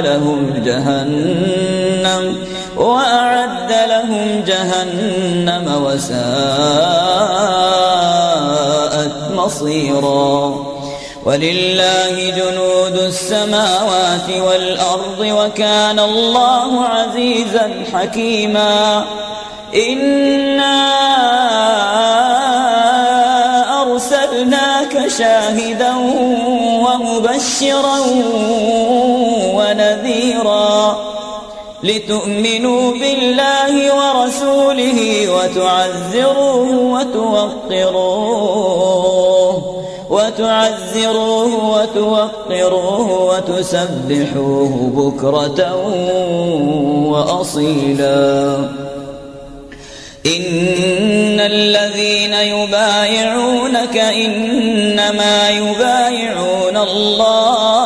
لهم جهنم وأعد لهم جهنم وساءت مصيرا. ولله جنود السماوات والأرض وكان الله عزيزا حكيما. إِنَّا أرسلناك شاهدا ومبشرا لتؤمنوا بالله ورسوله وتعزروه وتوقروه وتعزروه وتوقروه وتسبحوه بكرة وأصيلا. إن الذين يبايعونك إنما يبايعون الله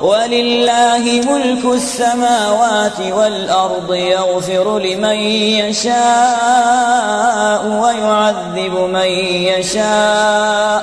ولله ملك السماوات والأرض يغفر لمن يشاء ويعذب من يشاء.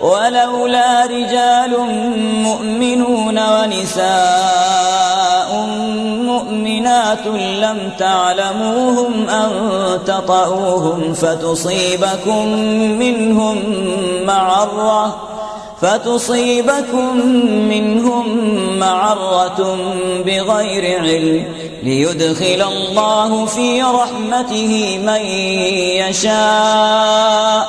ولولا رجال مؤمنون ونساء مؤمنات لم تعلموهم أن تطؤوهم فتصيبكم منهم معرة فتصيبكم منهم معرة بغير علم. ليدخل الله في رحمته من يشاء.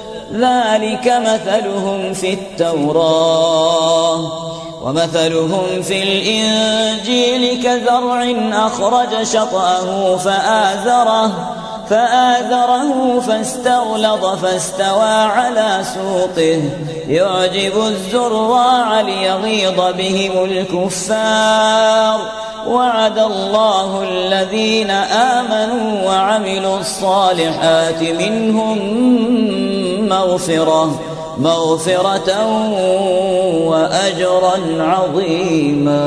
ذلك مثلهم في التوراة ومثلهم في الإنجيل كزرع أخرج شطأه فآزره فآذره فاستغلظ فاستوى على سوقه. يعجب الزراع ليغيظ بهم الكفار. وعد الله الذين آمنوا وعملوا الصالحات منهم مغفرة مغفرة وأجرا عظيما.